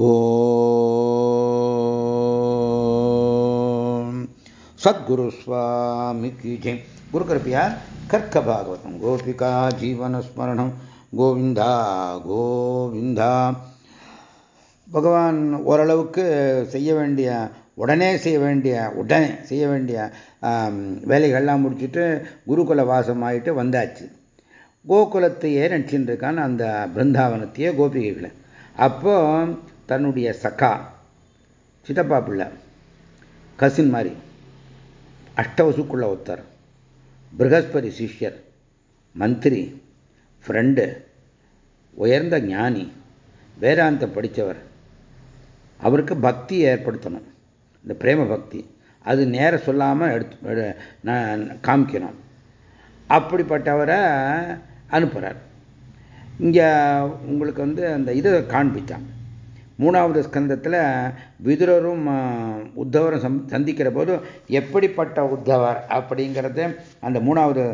ஓம். சத்குரு சுவாமிக்கு ஜெய். குரு கிருப்பையா கர்க்க பாகவதம். கோபிகா ஜீவனஸ்மரணம் கோவிந்தா கோவிந்தா. பகவான் ஓரளவுக்கு செய்ய வேண்டிய உடனே செய்ய வேண்டிய உடனே செய்ய வேண்டிய வேலைகள்லாம் முடிச்சுட்டு குருகுல வாசம் ஆகிட்டு வந்தாச்சு. கோகுலத்தையே நினச்சின்னு இருக்கான் அந்த பிருந்தாவனத்தையே கோபிகைகளை. அப்போ தன்னுடைய சக்கா சித்தப்பா பிள்ளை கசின் மாதிரி அஷ்டவசுக்குள்ள ஒருத்தர் பிரகஸ்பதி சிஷ்யர் மந்திரி ஃப்ரெண்டு உயர்ந்த ஞானி வேதாந்த படித்தவர். அவருக்கு பக்தி ஏற்படுத்தணும். இந்த பிரேம பக்தி அது நேர சொல்லாமல் எடுத்து காமிக்கணும். அப்படிப்பட்டவரை அனுப்புகிறார் இங்கே உங்களுக்கு வந்து அந்த இதை காண்பித்தான் மூணாவது ஸ்கந்தத்தில் விதுரரும் உத்தவரும் சம் சந்திக்கிற போது எப்படிப்பட்ட உத்தவர் அப்படிங்கிறத அந்த மூணாவது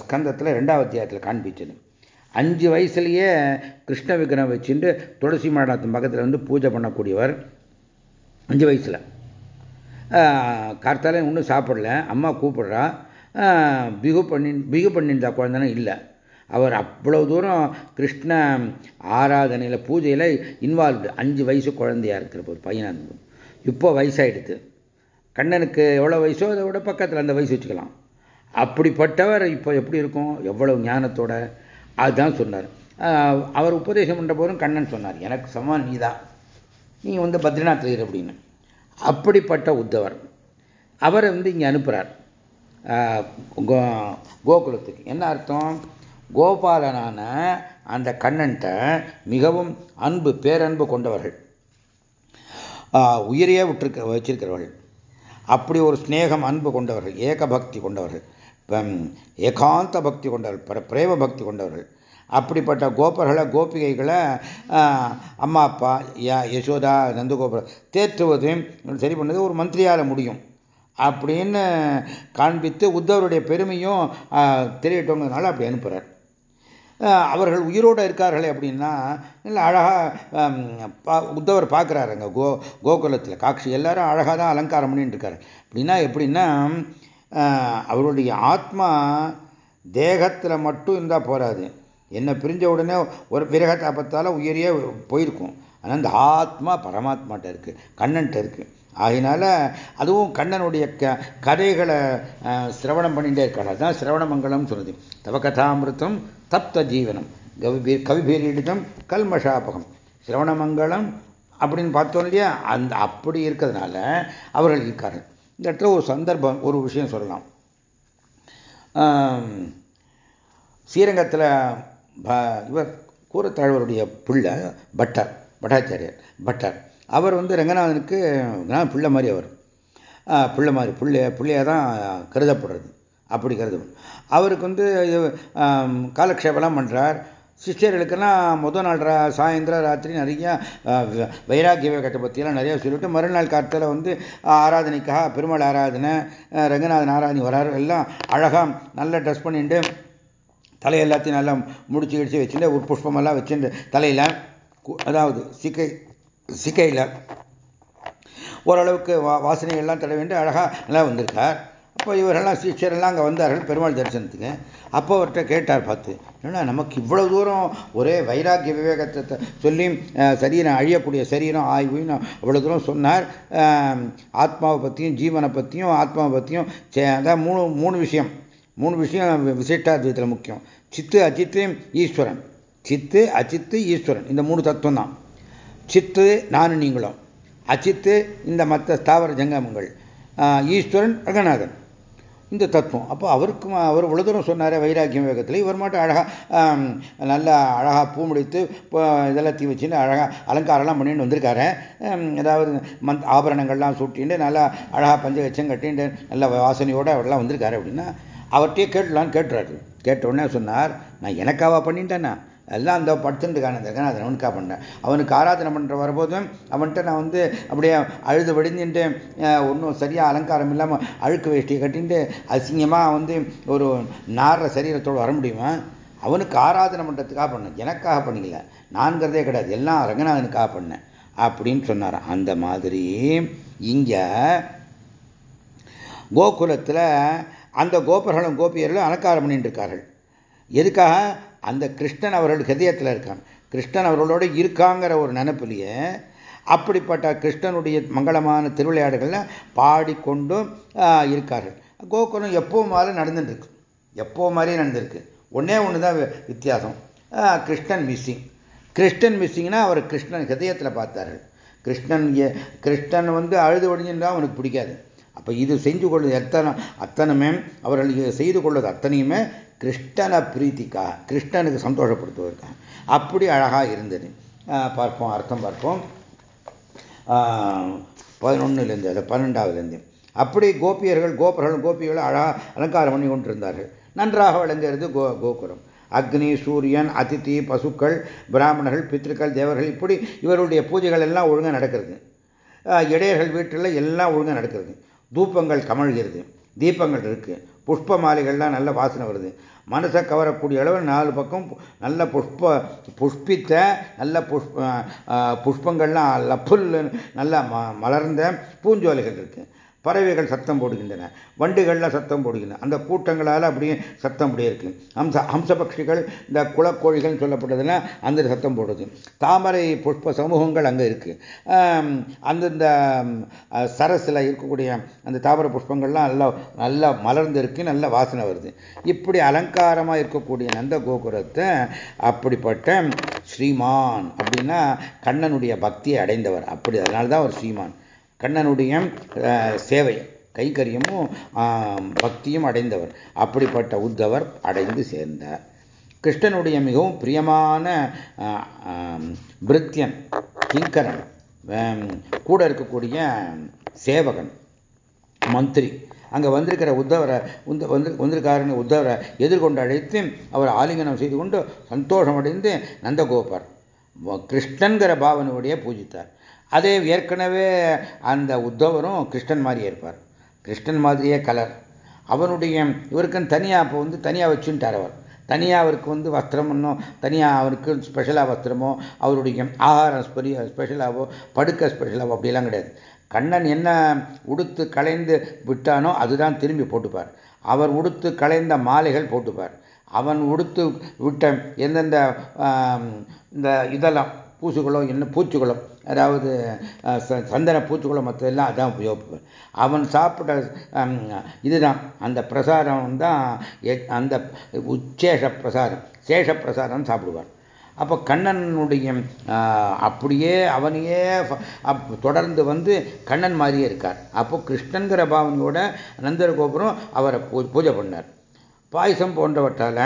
ஸ்கந்தத்தில் ரெண்டாவது அத்தியாயத்தில் காண்பிச்சது. அஞ்சு வயசுலேயே கிருஷ்ண விக்கிரம் வச்சுட்டு துளசி மாடத்தின் பக்கத்தில் வந்து பூஜை பண்ணக்கூடியவர். அஞ்சு வயசில். கார்த்தாலே இன்னும் சாப்பிடல. அம்மா கூப்பிடுறா. பிகு பண்ணி பிகு பண்ணியிருந்தா குழந்தைன்னா இல்லை. அவர் அவ்வளவு தூரம் கிருஷ்ண ஆராதனையில் பூஜையில் இன்வால்வ்டு அஞ்சு வயசு குழந்தையா இருக்கிற போது பையனாக இப்போ வயசாயிடுது கண்ணனுக்கு எவ்வளோ வயசோ அதை விட பக்கத்தில் அந்த வயசு வச்சுக்கலாம். அப்படிப்பட்டவர் இப்போ எப்படி இருக்கும்? எவ்வளவு ஞானத்தோட? அதுதான் சொன்னார். அவர் உபதேசம் பண்ணுற போதும் கண்ணன் சொன்னார் எனக்கு சமம் நீ தான் நீ வந்து பத்ரிநாத் இரு அப்படின்னு. அப்படிப்பட்ட உத்தவர். அவரை வந்து இங்கே அனுப்புகிறார் கோகுலத்துக்கு. என்ன அர்த்தம்? கோபாலனான அந்த கண்ணன்ட்ட மிகவும் அன்பு பேரன்பு கொண்டவர்கள். உயிரையே விட்டுருக்க வச்சிருக்கிறவர்கள். அப்படி ஒரு ஸ்நேகம் அன்பு கொண்டவர்கள் ஏக பக்தி கொண்டவர்கள். ஏகாந்த பக்தி கொண்டவர்கள் பிரேம பக்தி கொண்டவர்கள். அப்படிப்பட்ட கோபர்களை கோபிகைகளை அம்மா அப்பா யா யசோதா நந்தகோபுரம் தேற்றுவதையும் சரி பண்ணது ஒரு மந்திரியால் முடியும். அப்படின்னு காண்பித்து உத்தவருடைய பெருமையும் தெரியட்டோங்கிறதுனால அப்படி அனுப்புகிறார் அவர்கள் உயிரோடு இருக்கார்களே அப்படின்னா இல்லை அழகாக உத்தவர் பார்க்குறாருங்க கோ கோகுலத்தில். காட்சி எல்லாரும் அழகாக தான் அலங்காரம் பண்ணிட்டு இருக்காரு. அப்படின்னா எப்படின்னா அவருடைய ஆத்மா தேகத்தில் மட்டும் இருந்தால் போராது என்னை பிரிஞ்ச உடனே ஒரு விரகத்தை பார்த்தால உயிரியே போயிருக்கும். ஆனால் அந்த ஆத்மா பரமாத்மாட்ட இருக்குது கண்ணன்ட்ட இருக்குது ஆகினால அதுவும் கண்ணனுடைய க கதைகளை சிரவணம் பண்ணிகிட்டே இருக்காள் அதுதான் சிரவணமங்கலம் சொன்னது தவகதாமிருத்தம் தப்த ஜீவனம். கவிபீர் கவிபீரிடம் கல்மஷாபகம். சிரவணமங்கலம் அப்படின்னு பார்த்தோம் இல்லையா? அந்த அப்படி இருக்கிறதுனால அவர்கள் இருக்கார்கள். இந்த இடத்துல ஒரு சந்தர்ப்பம் ஒரு விஷயம் சொல்லலாம். ஸ்ரீரங்கத்தில் இவர் கூரத்தாழ்வருடைய பிள்ளை பட்டர் பட்டாச்சாரியர். பட்டர். அவர் வந்து ரங்கநாதனுக்கு பிள்ளை மாதிரி அவர். பிள்ளை மாதிரி பிள்ளை பிள்ளையாக தான் கருதப்படுறது. அப்படி கருதப்படும். அவருக்கு வந்து காலக்ஷேபெல்லாம் பண்ணுறார் சிஷ்யர்களுக்கெல்லாம் முதல் நாள் சாயந்தரம் ராத்திரி நிறைய வைராக்கிய வேகத்தை பற்றியெல்லாம் நிறைய சொல்லிவிட்டு மறுநாள் காலத்தில் வந்து ஆராதனைக்காக பெருமாள் ஆராதனை ரங்கநாதன் ஆராதனை வராரு. எல்லாம் அழகாக நல்லா ட்ரெஸ் பண்ணிட்டு தலை எல்லாத்தையும் நல்லா முடிச்சு கிடிச்சு வச்சுட்டு ஒரு புஷ்பமெல்லாம் வச்சுட்டு தலையில் அதாவது சிக்கை சிக்கையில் ஓரளவுக்கு வா வாசனைகள்லாம் தட வேண்டும் அழகாக நல்லா வந்திருக்கார். அப்போ இவரெல்லாம் சீச்சரெல்லாம் அங்கே வந்தார்கள் பெருமாள் தரிசனத்துக்கு. அப்போ அவர்கிட்ட கேட்டார் பார்த்து ஏன்னா நமக்கு இவ்வளவு தூரம் ஒரே வைராக்கிய விவேகத்தை சொல்லி சரீரம் அழியக்கூடிய சரீரம் ஆய்வுன்னு அவ்வளோ தூரம் சொன்னார். ஆத்மாவை பற்றியும் ஜீவனை பற்றியும் ஆத்மாவை பற்றியும் அதான் மூணு மூணு விஷயம். மூணு விஷயம் விசிஷ்டாத்வைத்தில் முக்கியம். சித்து அஜித்து ஈஸ்வரன். சித்து அஜித்து ஈஸ்வரன். இந்த மூணு தத்துவம் தான். சித்து நானும் நீங்களும். அச்சித்து இந்த மற்ற ஸ்தாவர ஜங்கமங்கள். ஈஸ்வரன் ரங்கநாதன். இந்த தத்துவம். அப்போ அவருக்கு அவர் இவ்வளோ தூரம் சொன்னார் வைராக்கியம் வேகத்தில். இவர் மட்டும் அழகாக நல்லா அழகாக பூ முடித்து இதெல்லாத்தையும் வச்சுன்னு அழகாக அலங்காரம்லாம் பண்ணிட்டு வந்திருக்காரு. அதாவது மந்த் ஆபரணங்கள்லாம் சுட்டின்னு நல்லா அழகாக பஞ்சகச்சம் கட்டிண்டு நல்ல வாசனையோடு அவரெல்லாம் வந்திருக்காரு அப்படின்னா அவர்கிட்டயே கேட்டலான்னு கேட்டுறாரு. கேட்ட உடனே சொன்னார் நான் எனக்காவா பண்ணிட்டேன்னா? எல்லாம் அந்த படுத்துட்டுக்கான ஜெகநாதன் அவனுக்காக பண்ணேன். அவனுக்கு ஆராதனை பண்ணுற வரும்போதும் அவன்கிட்ட நான் வந்து அப்படியே அழுது வடிஞ்சுட்டு ஒன்றும் சரியாக அலங்காரம் இல்லாமல் அழுக்கு வேஷ்டியை கட்டின்ட்டு அசிங்கமாக வந்து ஒரு நார சரீரத்தோடு வர முடியுமா? அவனுக்கு ஆராதனை பண்ணுறதுக்காக பண்ணேன். எனக்காக பண்ணிக்கல. நான்கிறதே கிடையாது. எல்லாம் ரங்கநாதனுக்காக பண்ணேன். அப்படின்னு சொன்னார் அந்த மாதிரி இங்கே கோகுலத்தில் அந்த கோபர்களும் கோபியர்களும் அலங்காரம் பண்ணிட்டு இருக்கார்கள். எதுக்காக? அந்த கிருஷ்ணன் அவர்கள் ஹிருதயத்தில் இருக்கான் கிருஷ்ணன் அவர்களோடு இருக்காங்கிற ஒரு நினைப்பிலேயே அப்படிப்பட்ட கிருஷ்ணனுடைய மங்களமான திருவிளையாடுகளில் பாடிக்கொண்டும் இருக்கார்கள். கோகுலம் எப்போ மாதிரி நடந்துட்டுருக்கு. எப்போ மாதிரியே நடந்திருக்கு. ஒன்றே ஒன்று தான் வித்தியாசம். கிருஷ்ணன் மிஸ்ஸிங் கிருஷ்ணன் மிஸ்ஸிங்னா அவர் கிருஷ்ணன் ஹிருதயத்தில் பார்த்தார்கள். கிருஷ்ணன் கிருஷ்ணன் வந்து அழுது ஒடிஞ்சுன்னா அவனுக்கு பிடிக்காது. அப்போ இது செஞ்சு கொள்வது எத்தனை அத்தனைமே அவர்கள் செய்து கொள்வது அத்தனையுமே கிருஷ்ணனை பிரீத்திக்காக கிருஷ்ணனுக்கு சந்தோஷப்படுத்துவதற்காக. அப்படி அழகாக இருந்தது. பார்ப்போம் அர்த்தம் பார்ப்போம். பதினொன்னுலேருந்து அது பன்னெண்டாவதுலேருந்து. அப்படி கோபியர்கள் கோபர்கள் கோபிகளை அழகாக அலங்காரம் பண்ணி கொண்டிருந்தார்கள். நன்றாக விளங்குகிறது கோ கோகுலம் அக்னி சூரியன் அதித்தி பசுக்கள் பிராமணர்கள் பித்திருக்கள் தேவர்கள் இப்படி இவருடைய பூஜைகள் எல்லாம் ஒழுங்காக நடக்கிறது. இடையர்கள் வீட்டில் எல்லாம் ஒழுங்காக நடக்கிறது. தூப்பங்கள் கமழ்கிறது தீபங்கள் இருக்குது புஷ்ப மாலைகள்லாம் நல்ல வாசனை வருது. மனசை கவரக்கூடிய அளவு நாலு பக்கம் நல்ல புஷ்ப புஷ்பித்த நல்ல புஷ்ப புஷ்பங்கள்லாம் லப்புல் நல்ல மலர்ந்த பூஞ்சோலைகள் இருக்குது பறவைகள் சத்தம் போடுகின்றன வண்டுகள்லாம் சத்தம் போடுகின்றன. அந்த கூட்டங்களால் அப்படியே சத்தம் அப்படியே இருக்கு. ஹம்ச ஹம்சபக்ஷிகள் இந்த குளக்கோழிகள் சொல்லப்பட்டதுன்னா அந்த சத்தம் போடுது. தாமரை புஷ்ப சமூகங்கள் அங்கே இருக்கு. அந்தந்த சரஸில் இருக்கக்கூடிய அந்த தாமரை புஷ்பங்கள்லாம் நல்லா நல்லா மலர்ந்து இருக்கு நல்ல வாசனை வருது. இப்படி அலங்காரமாக இருக்கக்கூடிய நந்த கோகுரத்தை அப்படிப்பட்ட ஸ்ரீமான் அப்படின்னா கண்ணனுடைய பக்தியை அடைந்தவர். அப்படி அதனால தான் அவர் ஸ்ரீமான். கண்ணனுடைய சேவை கைங்கரியமும் பக்தியும் அடைந்தவர். அப்படிப்பட்ட உத்தவர் அடைந்து சேர்ந்தார். கிருஷ்ணனுடைய மிகவும் பிரியமான பிருத்தியன் கிங்கரன் கூட இருக்கக்கூடிய சேவகன் மந்திரி. அங்கே வந்திருக்கிற உத்தவரை வந்து வந்திருக்காருன்னு உத்தவரை எதிர்கொண்டு அழைத்து அவர் ஆலிங்கனம் செய்து கொண்டு சந்தோஷம் அடைந்து நந்தகோபர் கிருஷ்ணன்கிற பாவனையுடைய பூஜித்தார். அதே ஏற்கனவே அந்த உத்தவரும் கிருஷ்ணன் மாதிரியே இருப்பார். கிருஷ்ணன் மாதிரியே கலர். அவனுடைய இவருக்குன்னு தனியாக அப்போ வந்து தனியாக வச்சுட்டார் அவர். தனியாக அவருக்கு வந்து வஸ்திரம் இன்னும் தனியாக அவருக்கு ஸ்பெஷலாக வஸ்திரமோ அவருடைய ஆகாரம் ஸ்பெஷலாகவோ படுக்க ஸ்பெஷலாகவோ அப்படிலாம் கிடையாது. கண்ணன் என்ன உடுத்து களைந்து விட்டானோ அதுதான் திரும்பி போட்டுப்பார். அவர் உடுத்து களைந்த மாலைகள் போட்டுப்பார். அவன் உடுத்து விட்ட எந்தெந்த இந்த இதெல்லாம் பூசுகளோ என்ன பூச்சிகளோ அதாவது சந்தன பூச்சிகளோ மற்றதெல்லாம் அதான் உபயோகிப்பார் அவன் சாப்பிட்ட இதுதான். அந்த பிரசாரம் தான் அந்த உச்சேஷ பிரசாரம். சேஷ பிரசாரம் சாப்பிடுவார். அப்போ கண்ணனுடைய அப்படியே அவனையே தொடர்ந்து வந்து கண்ணன் மாதிரியே இருக்கார். அப்போ கிருஷ்ணங்கிற பாவனையோட நந்தர் கோபுரம் அவரை பூஜை பண்ணார். பாயசம் போன்றவற்றால்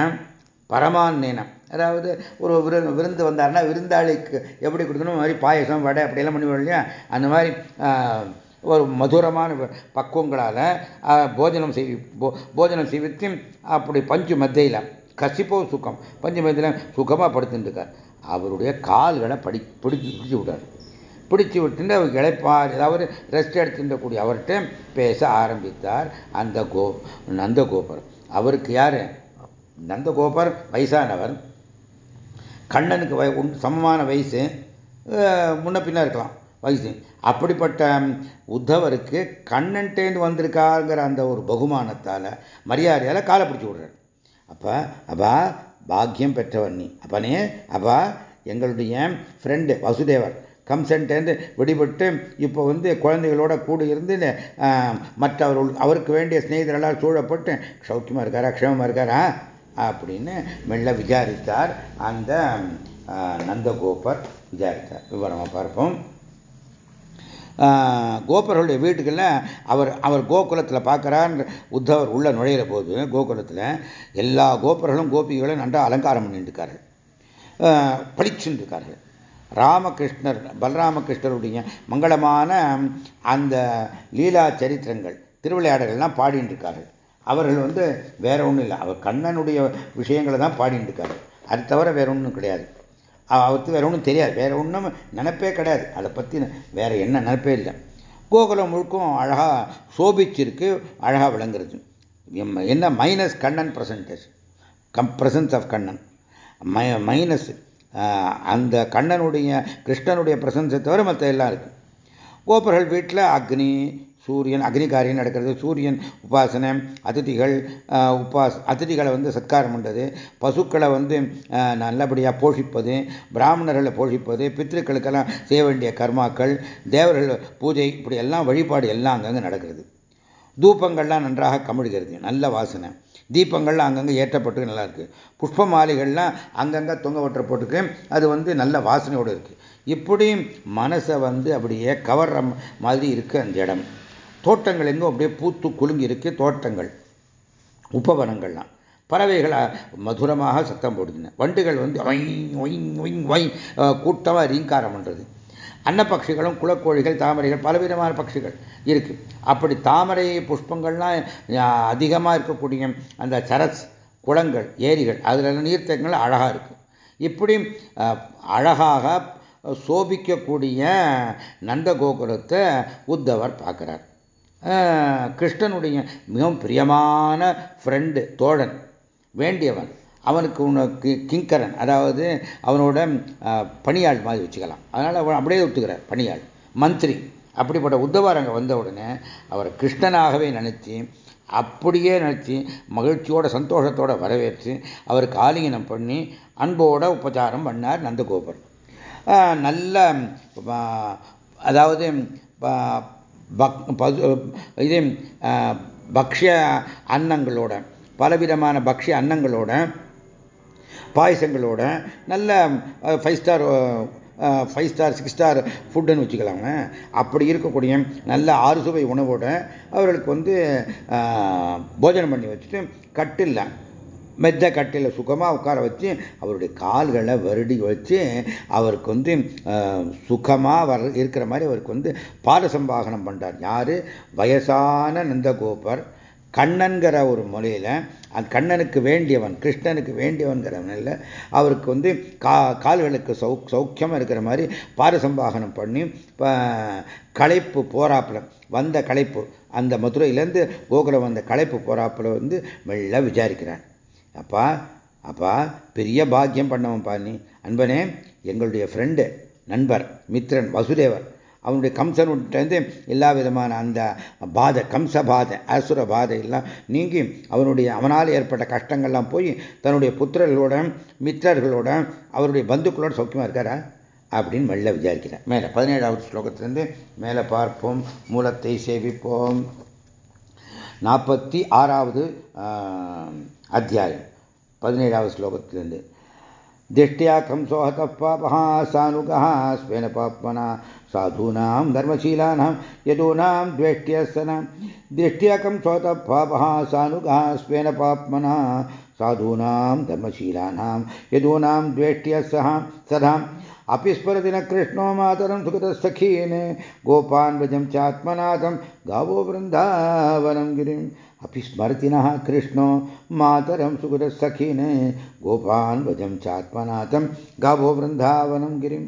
பரமான்னேனம் அதாவது ஒரு விரு விருந்து வந்தாருன்னா விருந்தாளிக்கு எப்படி கொடுக்கணும்? மாதிரி பாயசம் வடை அப்படியெல்லாம் பண்ணுவோம் இல்லையா? அந்த மாதிரி ஒரு மதுரமான பக்குவங்களால் போஜனம் செய் போஜனம் செய்வித்து அப்படி பஞ்சு மத்தியில் கசிப்போ சுகம். பஞ்சு மத்தியில் சுகமாக படுத்துட்டுருக்கார். அவருடைய கால்களை படி பிடிச்சி பிடிச்சி விட்டார். பிடிச்சி விட்டுட்டு அவர் இழைப்பார். ஏதாவது ரெஸ்ட் எடுத்துட்டக்கூடிய அவர்கிட்ட பேச ஆரம்பித்தார் அந்த கோ நந்தகோபர் அவருக்கு யார்? நந்தகோபர் வயசானவர். கண்ணனுக்கு வய சமமான வயசு முன்ன பின்ன இருக்கலாம் வயசு. அப்படிப்பட்ட உத்தவருக்கு கண்ணன்ட்டேந்து வந்திருக்காருங்கிற அந்த ஒரு பகுமானத்தால் மரியாதையால் காலை பிடிச்சி விடுறார். அப்போ அப்பா பாக்கியம் பெற்றவர் நீ. அப்பனே அப்பா எங்களுடைய ஃப்ரெண்டு வசுதேவர். கம்சன்ட்டேருந்து விடுபட்டு இப்போ வந்து குழந்தைகளோட கூட இருந்து மற்றவர்கள் அவருக்கு வேண்டிய சிநேகிதர்களால் சூழப்பட்டு சௌக்கியமாக இருக்காரா க்ஷமமாக இருக்காரா? அப்படின்னு மெல்ல விசாரித்தார். அந்த நந்தகோபர் விசாரித்தார். விவரமாக பார்ப்போம். கோபர்களுடைய வீட்டுகளில் அவர் அவர் கோகுலத்தில் பார்க்குறார் உத்தவர் உள்ள நுழையிற போது கோகுலத்தில் எல்லா கோபர்களும் கோபிகளும் நன்றாக அலங்காரம் பண்ணிட்டுருக்கார்கள். பளிச்சுன்னு இருக்கார்கள் ராமகிருஷ்ணர் பலராமகிருஷ்ணருடைய மங்களமான அந்த லீலா சரித்திரங்கள் திருவிளையாடல்கள்லாம் பாடிட்டு இருக்கார்கள் அவர்கள் வந்து வேற ஒன்றும் இல்லை. அவர் கண்ணனுடைய விஷயங்களை தான் பாடிட்டு இருக்காரு. அது தவிர வேற ஒன்றும் கிடையாது. அவருக்கு வேற ஒன்றும் தெரியாது. வேற ஒன்றும் நினப்பே கிடையாது. அதை பற்றி வேற என்ன நினப்பே இல்லை. கோகுலம் முழுக்கும் அழகாக சோபிச்சிருக்கு அழகாக விளங்குறது. என்ன? Minus Kannan percentage cum presence of Kannan. My minus அந்த கண்ணனுடைய கிருஷ்ணனுடைய பிரசன்ஸை தவிர மற்ற எல்லாம் இருக்குது கோபர்கள் வீட்டில் அக்னி சூரியன் அக்னிகாரியம் நடக்கிறது. சூரியன் உபாசனை அதிதிகள் உபாஸ் அதிதிகளை வந்து சத்காரம் பண்ணுறது பசுக்களை வந்து நல்லபடியாக போஷிப்பது. பிராமணர்களை போஷிப்பது. பித்திருக்களுக்கெல்லாம் செய்ய வேண்டிய கர்மாக்கள். தேவர்கள் பூஜை இப்படி எல்லாம் வழிபாடு எல்லாம் அங்கங்கே நடக்கிறது. தூபங்கள்லாம் நன்றாக கமிழ்கிறது. நல்ல வாசனை. தீபங்கள்லாம் அங்கங்கே ஏற்றப்பட்டு நல்லா இருக்குது புஷ்ப மாலைகள்லாம் அங்கங்கே தொங்க ஒற்ற போட்டுக்கு அது வந்து நல்ல வாசனையோடு இருக்குது இப்படி மனசை வந்து அப்படியே கவர்ற மாதிரி இருக்குது அந்த இடம். தோட்டங்கள் எங்கும் அப்படியே பூத்து குலுங்கி இருக்கு தோட்டங்கள் உபவனங்கள்லாம். பறவைகள் மதுரமாக சத்தம் போடுதுங்க வண்டுகள் வந்து கூட்டமாக ரீங்காரம் பண்ணுறது அன்னப்பட்சிகளும் குளக்கோழிகள் தாமரைகள் பலவிதமான பட்சிகள் இருக்கு. அப்படி தாமரை புஷ்பங்கள்லாம் அதிகமாக இருக்கக்கூடிய அந்த சரஸ் குளங்கள் ஏரிகள் அதில் நீர்த்தங்கள் அழகாக இருக்கு. இப்படி அழகாக சோபிக்கக்கூடிய நந்தகோகுலத்தை உத்தவர் பார்க்குறார். கிருஷ்ணனுடைய மிகவும் பிரியமான ஃப்ரெண்டு தோழன் வேண்டியவன். அவனுக்கு உனக்கு கிங்கரன் அதாவது அவனோட பணியாள் மாதிரி வச்சுக்கலாம். அதனால் அவன் அப்படியே ஒத்துக்கிறார் பணியாள் மந்திரி. அப்படிப்பட்ட உத்தவர் அங்கே வந்த உடனே அவரை கிருஷ்ணனாகவே நினச்சி அப்படியே நினச்சி மகிழ்ச்சியோட சந்தோஷத்தோட வரவேற்று அவருக்கு ஆலிங்கனம் பண்ணி அன்போட உபச்சாரம் பண்ணார் நந்தகோபர் நல்ல அதாவது இது பக்ஷ்ய அன்னங்களோட பலவிதமான பக்ஷ்ய அன்னங்களோட பாயசங்களோட நல்ல five star five star six star ஃபுட்டுன்னு வச்சுக்கலாங்க. அப்படி இருக்கக்கூடிய நல்ல ஆறு சுவை உணவோட அவர்களுக்கு வந்து போஜனம் பண்ணி வச்சுட்டு கட்டில்ல மெத்த கட்டில சுகமாக உட்கார வச்சு அவருடைய கால்களை வருடி வச்சு அவருக்கு வந்து சுகமாக வர இருக்கிற மாதிரி அவருக்கு வந்து பாதசம்பாகனம் பண்ணுறார் யார்? வயசான நந்தகோபர். கண்ணன்கிற ஒரு மொழியில் அந்த கண்ணனுக்கு வேண்டியவன் கிருஷ்ணனுக்கு வேண்டியவன்கிறவனில் அவருக்கு வந்து கா கால்களுக்கு சௌ சௌக்கியமாக இருக்கிற மாதிரி பாரசம்பாகனம் பண்ணி களைப்பு போராப்பில் வந்த களைப்பு அந்த மதுரையிலேருந்து கோகுலம் வந்த களைப்பு போராப்பில் வந்து மெல்ல விசாரிக்கிறான் அப்பா அப்பா பெரிய பாக்கியம் பண்ணவன்ப்பா நீ. அன்பனே எங்களுடைய ஃப்ரெண்டு நண்பர் மித்ரன் வசுதேவர். அவனுடைய கம்சனுட்டேருந்து எல்லா விதமான அந்த பாதை கம்ச பாதை அசுர பாதை எல்லாம் நீங்கி அவனுடைய அவனால் ஏற்பட்ட கஷ்டங்கள்லாம் போய் தன்னுடைய புத்திரர்களோட மித்திரர்களோட அவருடைய பந்துக்களோட சௌக்கியமாக இருக்காரா? அப்படின்னு மெல்ல விசாரிக்கிறேன் மேலே பதினேழாவது ஸ்லோகத்திலேருந்து மேலே பார்ப்போம். மூலத்தை சேவிப்போம். நாற்பத்தி ஆறாவது அத்தியாயம் பதினேழாவது ஸ்லோகத்திலிருந்து दिष्ट्या कंसो हतः पापः सानुगः स्वेन पाप्मना साधूनां धर्मशीलानां यदूनां द्वेष्ट्यस्तनां दिष्ट्या कंसो हतः पापः सानुगः स्वेन पाप्मना साधूनां धर्मशीलानां यदूनां द्वेष्ट्यसः सदाम् अपि स्मरति न कृष्णो मातरं सुगतसखीन् गोपान् व्रजं चात्मनाथं गावो वृन्दावनं गिरिम् अपि स्मरति नः कृष्णो, मातरं सुगतसखीन् गोपान् व्रजं चात्मनाथं, गावो वृन्दावनं गिरिम्।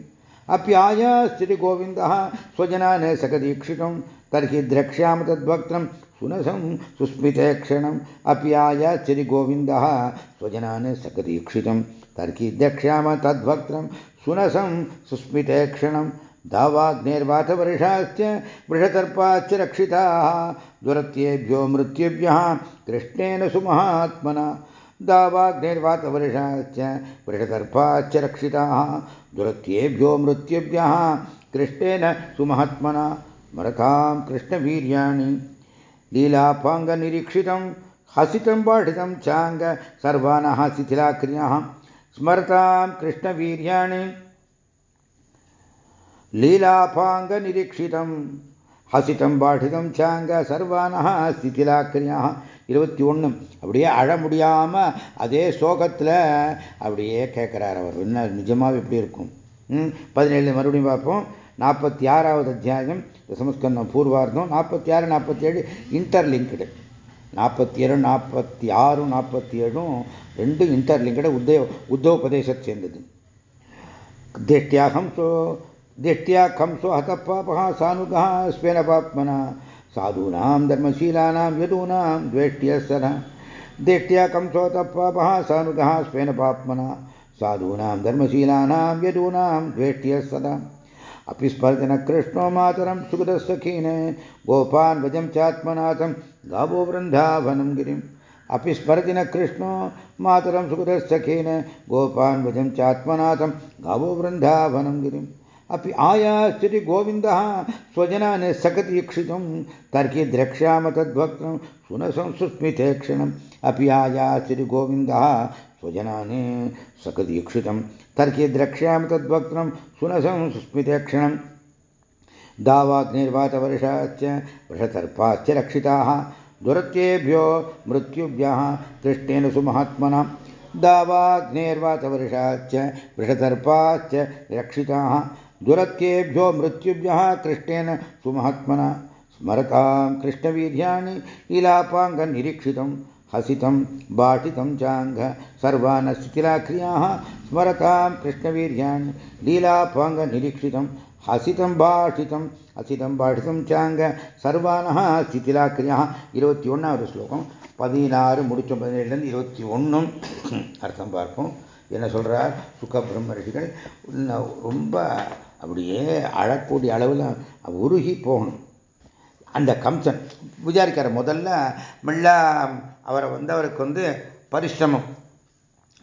अप्यायास्थिति गोविन्दः स्वजनान् सकदीक्षितं, तर्हि द्रक्ष्याम तद्भक्तं सुनसं सुस्मिते क्षणम्। अप्यायास्थिति गोविन्दः स्वजनान् सकदीक्षितं, तर्हि द्रक्ष्याम तद्भक्तं सुनसं सुस्मिते क्षणं दावाग्नेर्वातवर्षाश्च वृषतर्पाश्च रक्षिताः दुरत्येभ्यो मृत्युभ्यः कृष्णेन सुमहात्मना। दावाग्नेर्वातवर्षाश्च वृषतर्पाश्च रक्षिताः दुरत्येभ्यो मृत्युभ्यः कृष्णेन सुमहात्मना। स्मरतां कृष्णवीर्याणि। लीलापाङ्गनिरीक्षितं हसितं पाठितं चाङ्ग सर्वानः शिथिलाक्रियः स्मरतां कृष्णवीर्याणि। லீலாபாங்கநிரீட்சிதம் ஹசிதம் பாடிதம் சாங்க சர்வானஹ ஸ்திதிலாக்கிரியாக இருபத்தி ஒன்று அப்படியே அழ முடியாமல் அதே சோகத்தில் அப்படியே கேட்குறார் அவர். என்ன நிஜமாக எப்படி இருக்கும்? பதினேழு மறுபடியும் பார்ப்போம். நாற்பத்தி ஆறாவது அத்தியாயம் தசமஸ்கந்தம் பூர்வார்த்தம். நாற்பத்தி ஆறு நாற்பத்தி ஏழு இன்டர்லிங்க்டு நாற்பத்தி ஏழு நாற்பத்தி ஆறும் நாற்பத்தி ஏழும் ரெண்டும் இன்டர்லிங்கடு உத்தவ பிரதேசத்தை சேர்ந்தது. திஷ்டியாகம் दिष्ट्या खंसो हतपापः सानुगः स्वेन पाप्मना, साधूनां धर्मशीलानां यदूनां द्वेष्ट्यः दिष्ट्या कंसो हतपापः सानुगः स्वेन पाप्मना, साधूनां धर्मशीलानां यदूनां द्वेष्ट्यः सदा अपि स्पर्धन कृष्णो मातरं सुगतसखीन गोपान् भजं चात्मनाथं गावो वृन्दावनं गिरिम् अपि स्मरतिन कृष्णो मातरं सुगतसखीन गोपान् भजं चात्मनाथं गावो वृन्दावनं गिरिम् अपि आयास्यति गोविन्दः स्वजनान् सकतीक्षितुं तर्हि द्रक्ष्याम तद्भक्तं सुनसं सुस्मिते क्षणम्। अपि आयास्यति गोविन्दः स्वजनान् सकदीक्षितं तर्हि द्रक्ष्यामि तद्भक्तं सुनसं सुस्मिते क्षणम्। दावाग्निर्वातवर्षाश्च वृषतर्पाश्च रक्षिताः दुरत्येभ्यो मृत्युभ्यः कृष्णेन सुमहात्मना। दावाग्नेर्वातवर्षाश्च वृषतर्पाश्च रक्षिताः दुरत्येभ्यो मृत्युभ्यः कृष्णेन सुमहात्मना स्मरतां कृष्णवीर्याणि लीलापाङ्गनिरीक्षितं हसितं बाटितं चाङ्ग सर्वान् शिथिलाक्रियाः स्मरतां कृष्णवीर्याणि लीलापाङ्गनिरीक्षितं ஹசிதம் பாஷிதம் அசிதம் பாஷிதம் சாங்க சர்வானஹா சித்திலாக்கிரியா இருபத்தி ஒன்றாவது ஸ்லோகம் பதினாறு முடிச்சோம் பதினேழுலேருந்து இருபத்தி ஒன்றும் அர்த்தம் பார்ப்போம் என்ன சொல்கிறார் சுக பிரம்ம ரிஷிகள் ரொம்ப அப்படியே அழக்கூடிய அளவில் உருகி போகணும். அந்த கம்சன் விசாரிக்கிற முதல்ல மெல்ல அவரை வந்து அவருக்கு வந்து பரிசிரமம்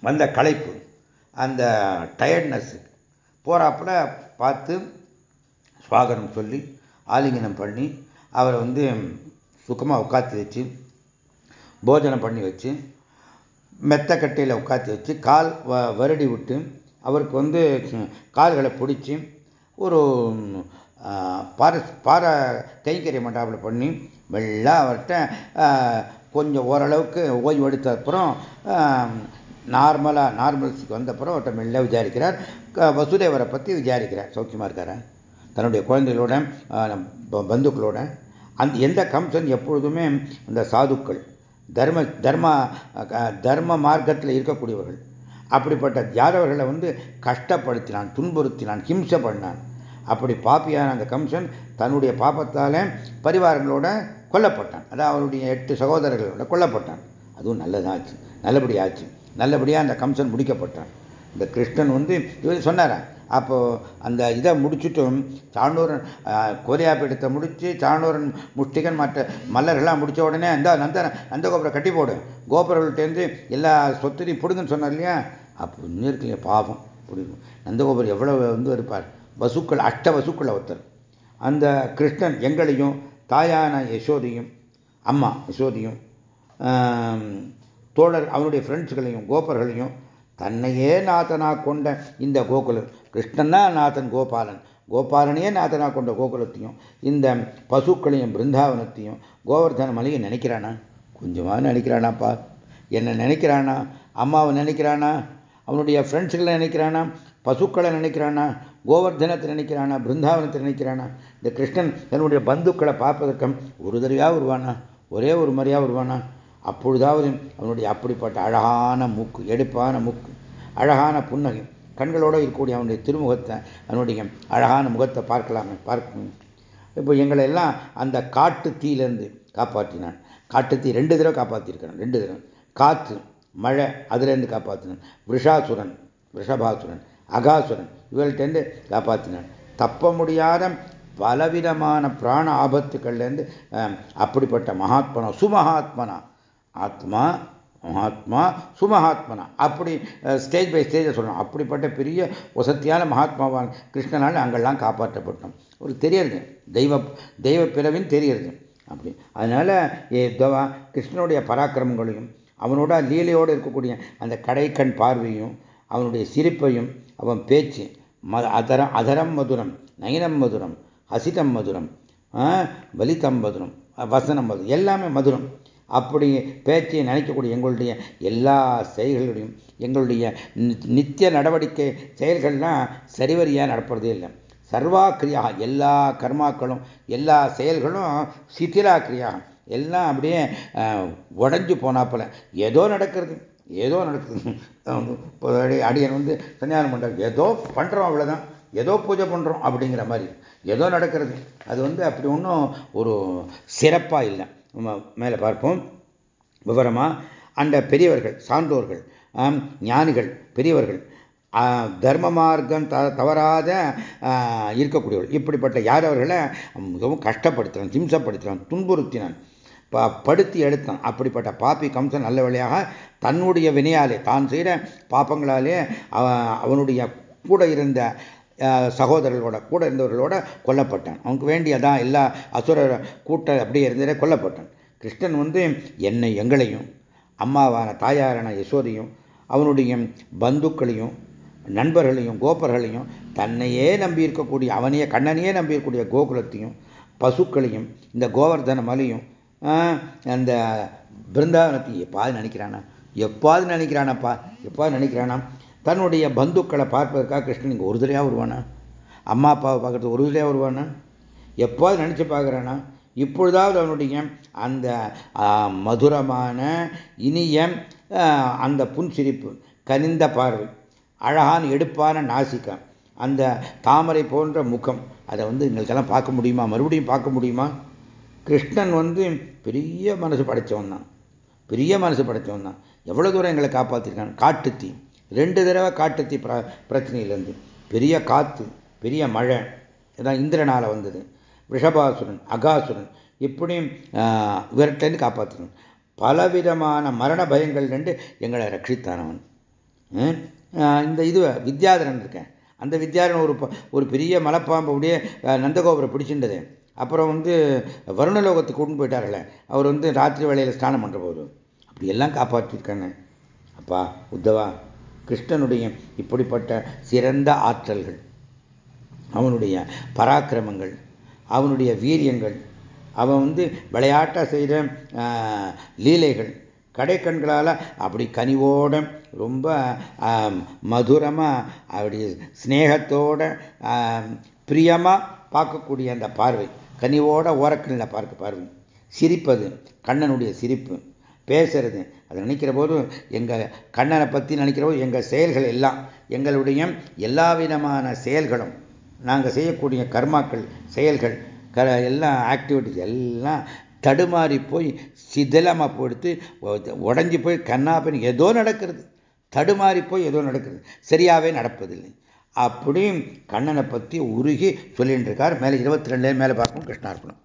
வந்த களைப்பு அந்த டயர்ட்னஸ் போகிறாப்புல பார்த்து சுவாகனம் சொல்லி ஆலிங்கனம் பண்ணி அவரை வந்து சுகமாக உட்காத்தி வச்சு போஜனம் பண்ணி வச்சு மெத்த கட்டையில் உட்காத்தி வச்சு கால் வ வருடி விட்டு அவருக்கு வந்து கால்களை பிடிச்சி ஒரு பார பார கைங்கரிய மண்டாபில் பண்ணி மெல்ல அவர்கிட்ட கொஞ்சம் ஓரளவுக்கு ஓய்வு எடுத்த அப்புறம் நார்மலாக நார்மல்ஸுக்கு வந்த அப்புறம் அவர்கிட்ட மெல்ல விசாரிக்கிறார். வசுதேவரை பற்றி விசாரிக்கிறார். சௌக்கியமாக இருக்காரா? தன்னுடைய குழந்தைகளோட பந்துக்களோட. அந்த எந்த கம்சன் எப்பொழுதுமே அந்த சாதுக்கள் தர்ம தர்ம தர்ம மார்க்கத்தில் இருக்கக்கூடியவர்கள். அப்படிப்பட்ட யாதவர்களை வந்து கஷ்டப்படுத்தினான் துன்புறுத்தினான் ஹிம்சை பண்ணான். அப்படி பாப்பியான அந்த கம்சன் தன்னுடைய பாப்பத்தால் பரிவாரங்களோட கொல்லப்பட்டான். அதாவது அவருடைய எட்டு சகோதரர்களோட கொல்லப்பட்டான். அதுவும் நல்லதாச்சு நல்லபடியாச்சு. நல்லபடியாக அந்த கம்சன் முடிக்கப்பட்டான். இந்த கிருஷ்ணன் வந்து இவர் சொன்னாரா அப்போது அந்த இதை முடிச்சுட்டும் சாணூரன் கோரியா பீடத்தை முடித்து சாணூரன் முஷ்டிகன் மற்ற மல்லர்கள்லாம் முடித்த உடனே அந்த நந்த நந்தகோபுரம் கட்டி போடு. கோபுரங்கள்ட்டேருந்து எல்லா சொத்துலையும் பிடுங்கன்னு சொன்னார் இல்லையா? அப்போ இன்னும் இருக்கு இல்லையா பாவம். பிடிக்கும் நந்தகோபுரம் எவ்வளோ வந்து இருப்பார்? வசுக்கள் அஷ்ட வசுக்களை ஒருத்தர். அந்த கிருஷ்ணன் எங்களையும் தாயான யசோதையும் அம்மா யசோதையும் தோழர் அவனுடைய ஃப்ரெண்ட்ஸுகளையும் கோபர்களையும் தன்னையே நாதனா கொண்ட இந்த கோகுலன் கிருஷ்ணன்னா நாதன் கோபாலன். கோபாலனையே நாதனா கொண்ட கோகுலத்தையும் இந்த பசுக்களையும் பிருந்தாவனத்தையும் கோவர்தன மலையை நினைக்கிறானா? கொஞ்சமாக நினைக்கிறானாப்பா. என்ன நினைக்கிறானா? அம்மாவை நினைக்கிறானா? அவனுடைய ஃப்ரெண்ட்ஸுகளை நினைக்கிறானா? பசுக்களை நினைக்கிறானா? கோவர்தனத்தை நினைக்கிறானா பிருந்தாவனத்தை நினைக்கிறானா? இந்த கிருஷ்ணன் தன்னுடைய பந்துக்களை பார்ப்பதற்கம் ஒரு தடவையாக வருவானா? ஒரே ஒரு முறையாக வருவானா? அப்பொழுதாவது அவனுடைய அப்படிப்பட்ட அழகான மூக்கு எடுப்பான மூக்கு அழகான புன்னகை கண்களோடு இருக்கக்கூடிய அவனுடைய திருமுகத்தை அவனுடைய அழகான முகத்தை பார்க்கலாமே பார்க்கணும். இப்போ எங்களை எல்லாம் அந்த காட்டு தீயிலேருந்து காப்பாற்றினான். காட்டு தீ ரெண்டு தடவை காப்பாற்றிருக்கிறான் ரெண்டு தடவை. காற்று மழை அதுலேருந்து காப்பாற்றினான். விஷாசுரன் விஷபாசுரன் அகாசுரன் இவர்கள்ட்டேருந்து காப்பாற்றினான் தப்ப முடியாத பலவிதமான பிராண ஆபத்துக்கள்லேருந்து அப்படிப்பட்ட மகாத்மனா சுமகாத்மனா. ஆத்மா மகாத்மா சுமகாத்மனா. அப்படி ஸ்டேஜ் பை ஸ்டேஜை சொல்லணும் அப்படிப்பட்ட பெரிய வசத்தியான மகாத்மாவான் கிருஷ்ணனால் அங்கெல்லாம் காப்பாற்றப்பட்டோம். ஒரு தெரியறது தெய்வ தெய்வ பிறவின்னு தெரியறது அப்படி. அதனால் கிருஷ்ணனுடைய பராக்கிரமங்களையும் அவனோட லீலையோடு இருக்கக்கூடிய அந்த கடைக்கண் பார்வையும் அவனுடைய சிரிப்பையும் அவன் பேச்சு அதரம் அதரம் மதுரம் நயனம் மதுரம் ஹசிதம் மதுரம் வலிதம் மதுரம் வசனம் மதுரம் எல்லாமே மதுரம். அப்படி பேச்சை நினைக்கக்கூடிய எங்களுடைய எல்லா செயல்களுடையும் எங்களுடைய நித்திய நடவடிக்கை செயல்கள்லாம் சரிவரியாக நடப்படுறதே இல்லை. சர்வா கிரியா எல்லா கர்மாக்களும் எல்லா செயல்களும் சித்திலா கிரியா எல்லாம் அப்படியே உடஞ்சு போனாப்பில் ஏதோ நடக்கிறது. ஏதோ நடக்குது. அடியன் வந்து சன்னியானம் பண்ணுறாங்க ஏதோ பண்ணுறோம் அவ்வளோதான் ஏதோ பூஜை பண்ணுறோம் அப்படிங்கிற மாதிரி. ஏதோ நடக்கிறது. அது வந்து அப்படி ஒன்றும் ஒரு சிறப்பாக இல்லை. நம்ம மேலே பார்ப்போம். விவரமாக அந்த பெரியவர்கள் சான்றோர்கள் ஞானிகள் பெரியவர்கள் தர்ம மார்க்கம் த தவறாத இருக்கக்கூடியவர்கள். இப்படிப்பட்ட யார் அவர்களை? மிகவும் கஷ்டப்படுத்தினான் ஹிம்சப்படுத்தினான் துன்புறுத்தினான். படுத்தி எடுத்தான். அப்படிப்பட்ட பாப்பி கம்சன் நல்ல வழியாக தன்னுடைய வினையாலே தான் செய்கிற பாப்பங்களாலே அவனுடைய கூட இருந்த சகோதரர்களோட கூட இருந்தவர்களோட கொல்லப்பட்டான். அவனுக்கு வேண்டியதான் எல்லா அசுர கூட்ட அப்படியே இருந்ததே கொல்லப்பட்டான். கிருஷ்ணன் வந்து என்னை எங்களையும் அம்மாவான தாயாரான யசோதையும் அவனுடைய பந்துக்களையும் நண்பர்களையும் கோப்பர்களையும் தன்னையே நம்பி இருக்கக்கூடிய அவனையே கண்ணனையே நம்பியிருக்கக்கூடிய கோகுலத்தையும் பசுக்களையும் இந்த கோவர்தன மலையும் அந்த பிருந்தாவனத்தையும் எப்பாவது நினைக்கிறானா? எப்பாவது நினைக்கிறானாப்பா? எப்பாவது நினைக்கிறானா? தன்னுடைய பந்துக்களை பார்ப்பதற்காக கிருஷ்ணன் இங்கே ஒரு தடையாக வருவானா? அம்மா அப்பாவை பார்க்கறது ஒரு தடையாக வருவானா? எப்பாவது நினச்சி பார்க்குறானா? இப்பொழுதாவது அவனுடைய அந்த மதுரமான இனிய அந்த புன்சிரிப்பு கனிந்த பார்வை அழகான எடுப்பான நாசிக்கம் அந்த தாமரை போன்ற முகம் அதை வந்து எங்களுக்கெல்லாம் பார்க்க முடியுமா? மறுபடியும் பார்க்க முடியுமா? கிருஷ்ணன் வந்து பெரிய மனசு படைத்தவன் தான் பெரிய மனசு படைத்தவன் தான் எவ்வளோ தூரம் எங்களை காப்பாற்றிருக்கான் காட்டுத்தீ ரெண்டு தடவை காட்டுத்தீ பிர பிரச்சனையிலேருந்து. பெரிய காற்று பெரிய மழை. இதான் இந்திரனால் வந்தது. விஷபாசுரன் அகாசுரன் இப்படியும் இவர்கிட்டேருந்து காப்பாற்றணும் பலவிதமான மரண பயங்கள் ரெண்டு எங்களை ரட்சித்தானவன் இந்த இது வித்யாதரன் இருக்கேன். அந்த வித்யாதரன் ஒரு ஒரு பெரிய மலைப்பாம்பு அப்படியே நந்தகோபுரம் பிடிச்சிருந்தது. அப்புறம் வந்து வருணலோகத்துக்கு கொண்டு போயிட்டார்களே. அவர் வந்து ராத்திரி வேளையில் ஸ்நானம் பண்ணுற போது அப்படியெல்லாம் காப்பாற்றிருக்கானே அப்பா உத்தவா கிருஷ்ணனுடைய இப்படிப்பட்ட சிறந்த ஆற்றல்கள் அவனுடைய பராக்கிரமங்கள் அவனுடைய வீரியங்கள் அவன் வந்து விளையாட்டாக செய்கிற லீலைகள் கடைக்கண்களால் அப்படி கனிவோட ரொம்ப மதுரமாக அப்படி ஸ்னேகத்தோட பிரியமாக பார்க்கக்கூடிய அந்த பார்வை. கனிவோட ஓரக்கண்ணில் பார்க்க பாருங்க சிரிப்பது கண்ணனுடைய சிரிப்பு. பேசுறது அதை நினைக்கிற போது எங்கள் கண்ணனை பற்றி நினைக்கிற போது எங்கள் செயல்கள் எல்லாம் எங்களுடைய எல்லா விதமான செயல்களும் நாங்கள் செய்யக்கூடிய கர்மாக்கள் செயல்கள் க எல்லாம் ஆக்டிவிட்டிஸ் எல்லாம் தடுமாறி போய் சிதிலமாக போடுத்து உடஞ்சி போய் கண்ணாப்பின் ஏதோ நடக்கிறது. தடுமாறி போய் ஏதோ நடக்கிறது. சரியாகவே நடப்பதில்லை. அப்படி கண்ணனை பற்றி உருகி சொல்லிட்டு இருக்கார் மேலே இருபத்தி ரெண்டுலேயே மேலே பார்க்கணும் கிருஷ்ணா இருக்கணும்